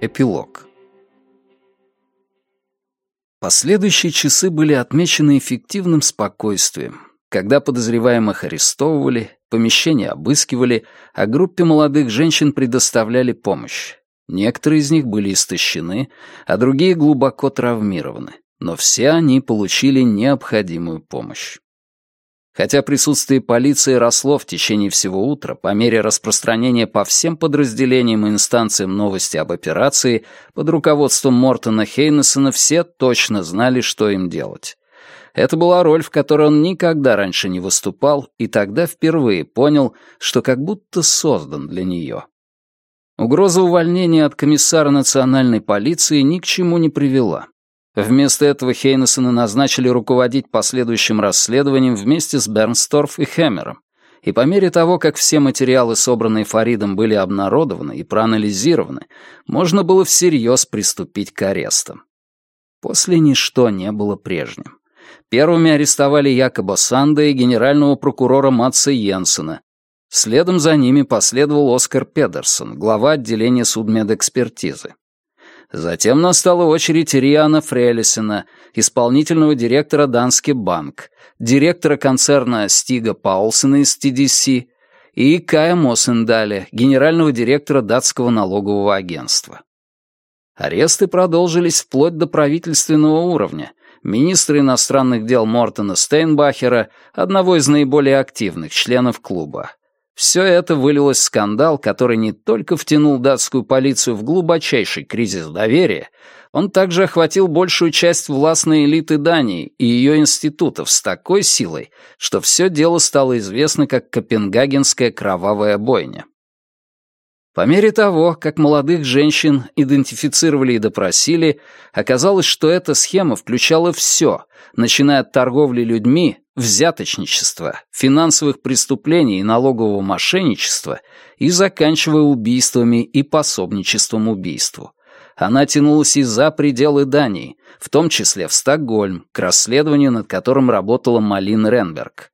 Эпилог Последующие часы были отмечены эффективным спокойствием, когда подозреваемых арестовывали, помещения обыскивали, а группе молодых женщин предоставляли помощь. Некоторые из них были истощены, а другие глубоко травмированы, но все они получили необходимую помощь. Хотя присутствие полиции росло в течение всего утра, по мере распространения по всем подразделениям и инстанциям новости об операции, под руководством Мортона Хейнесона все точно знали, что им делать. Это была роль, в которой он никогда раньше не выступал, и тогда впервые понял, что как будто создан для нее. Угроза увольнения от комиссара национальной полиции ни к чему не привела. Вместо этого Хейнесона назначили руководить последующим расследованием вместе с Бернсторф и Хэмером. И по мере того, как все материалы, собранные Фаридом, были обнародованы и проанализированы, можно было всерьез приступить к арестам. После ничто не было прежним. Первыми арестовали Якоба Санда и генерального прокурора Матса Йенсена. Следом за ними последовал Оскар Педерсон, глава отделения судмедэкспертизы. Затем настала очередь Риана Фрелисена, исполнительного директора Дански Банк, директора концерна Стига Паулсена из TDC и Кая Моссендаля, генерального директора датского налогового агентства. Аресты продолжились вплоть до правительственного уровня. Министра иностранных дел Мортона Стейнбахера, одного из наиболее активных членов клуба, все это вылилось в скандал, который не только втянул датскую полицию в глубочайший кризис доверия, он также охватил большую часть властной элиты Дании и ее институтов с такой силой, что все дело стало известно как Копенгагенская кровавая бойня. По мере того, как молодых женщин идентифицировали и допросили, оказалось, что эта схема включала все, начиная от торговли людьми, взяточничества, финансовых преступлений и налогового мошенничества и заканчивая убийствами и пособничеством убийству. Она тянулась и за пределы Дании, в том числе в Стокгольм, к расследованию, над которым работала Малин Ренберг.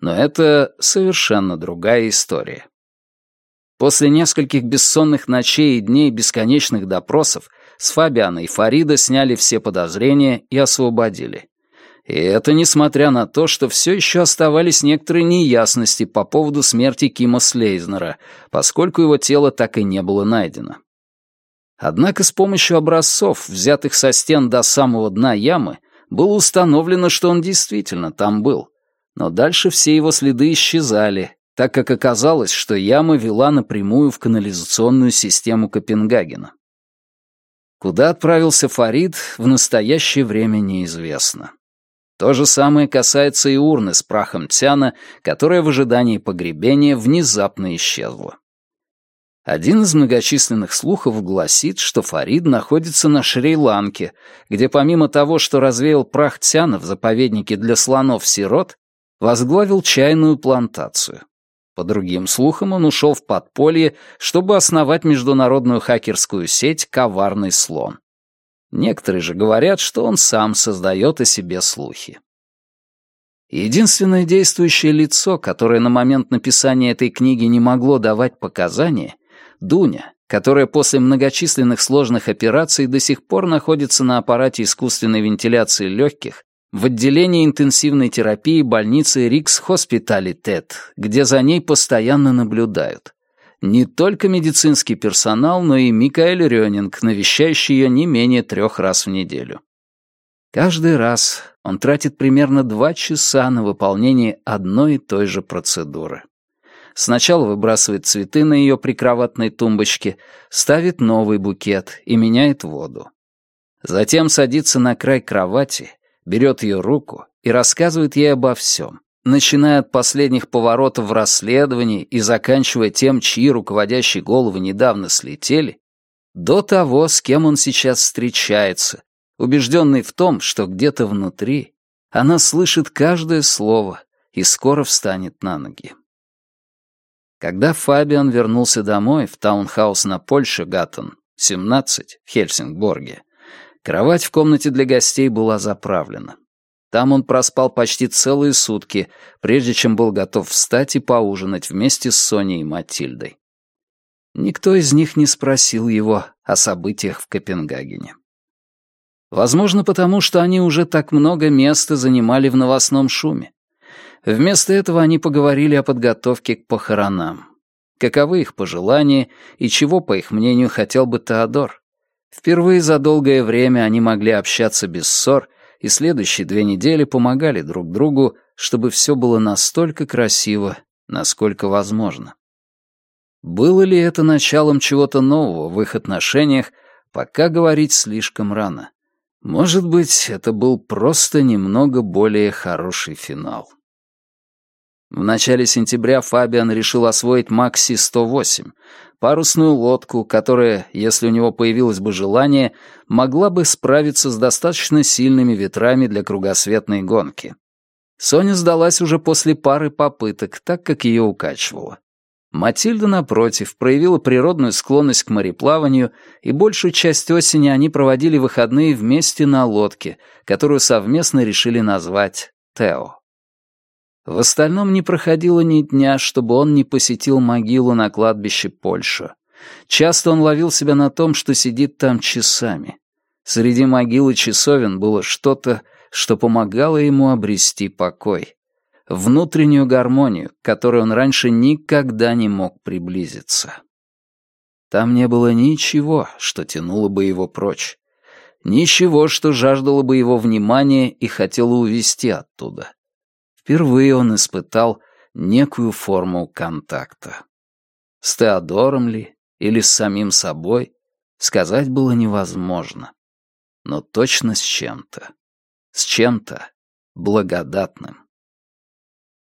Но это совершенно другая история. После нескольких бессонных ночей и дней бесконечных допросов с Фабиана и Фарида сняли все подозрения и освободили. И это несмотря на то, что все еще оставались некоторые неясности по поводу смерти Кима Слейзнера, поскольку его тело так и не было найдено. Однако с помощью образцов, взятых со стен до самого дна ямы, было установлено, что он действительно там был. Но дальше все его следы исчезали, так как оказалось, что яма вела напрямую в канализационную систему Копенгагена. Куда отправился Фарид, в настоящее время неизвестно. То же самое касается и урны с прахом Тяна, которая в ожидании погребения внезапно исчезла. Один из многочисленных слухов гласит, что Фарид находится на Шри-Ланке, где помимо того, что развеял прах Тяна в заповеднике для слонов-сирот, возглавил чайную плантацию. По другим слухам, он ушел в подполье, чтобы основать международную хакерскую сеть «Коварный слон». Некоторые же говорят, что он сам создает о себе слухи. Единственное действующее лицо, которое на момент написания этой книги не могло давать показания, Дуня, которая после многочисленных сложных операций до сих пор находится на аппарате искусственной вентиляции легких в отделении интенсивной терапии больницы Рикс Хоспиталитет, где за ней постоянно наблюдают. Не только медицинский персонал, но и Микаэль Рёнинг, навещающий ее не менее трех раз в неделю. Каждый раз он тратит примерно два часа на выполнение одной и той же процедуры. Сначала выбрасывает цветы на ее прикроватной тумбочке, ставит новый букет и меняет воду. Затем садится на край кровати берет ее руку и рассказывает ей обо всем, начиная от последних поворотов в расследовании и заканчивая тем, чьи руководящие головы недавно слетели, до того, с кем он сейчас встречается, убежденный в том, что где-то внутри она слышит каждое слово и скоро встанет на ноги. Когда Фабиан вернулся домой в таунхаус на Польше Гаттон, 17, в Хельсингборге, Кровать в комнате для гостей была заправлена. Там он проспал почти целые сутки, прежде чем был готов встать и поужинать вместе с Соней и Матильдой. Никто из них не спросил его о событиях в Копенгагене. Возможно, потому что они уже так много места занимали в новостном шуме. Вместо этого они поговорили о подготовке к похоронам. Каковы их пожелания и чего, по их мнению, хотел бы Теодор? Впервые за долгое время они могли общаться без ссор и следующие две недели помогали друг другу, чтобы все было настолько красиво, насколько возможно. Было ли это началом чего-то нового в их отношениях, пока говорить слишком рано. Может быть, это был просто немного более хороший финал. В начале сентября Фабиан решил освоить Макси-108, парусную лодку, которая, если у него появилось бы желание, могла бы справиться с достаточно сильными ветрами для кругосветной гонки. Соня сдалась уже после пары попыток, так как ее укачивало. Матильда, напротив, проявила природную склонность к мореплаванию, и большую часть осени они проводили выходные вместе на лодке, которую совместно решили назвать «Тео». В остальном не проходило ни дня, чтобы он не посетил могилу на кладбище Польша. Часто он ловил себя на том, что сидит там часами. Среди могил и часовен было что-то, что помогало ему обрести покой. Внутреннюю гармонию, к которой он раньше никогда не мог приблизиться. Там не было ничего, что тянуло бы его прочь. Ничего, что жаждало бы его внимания и хотело увести оттуда. Впервые он испытал некую форму контакта. С Теодором ли или с самим собой, сказать было невозможно. Но точно с чем-то. С чем-то благодатным.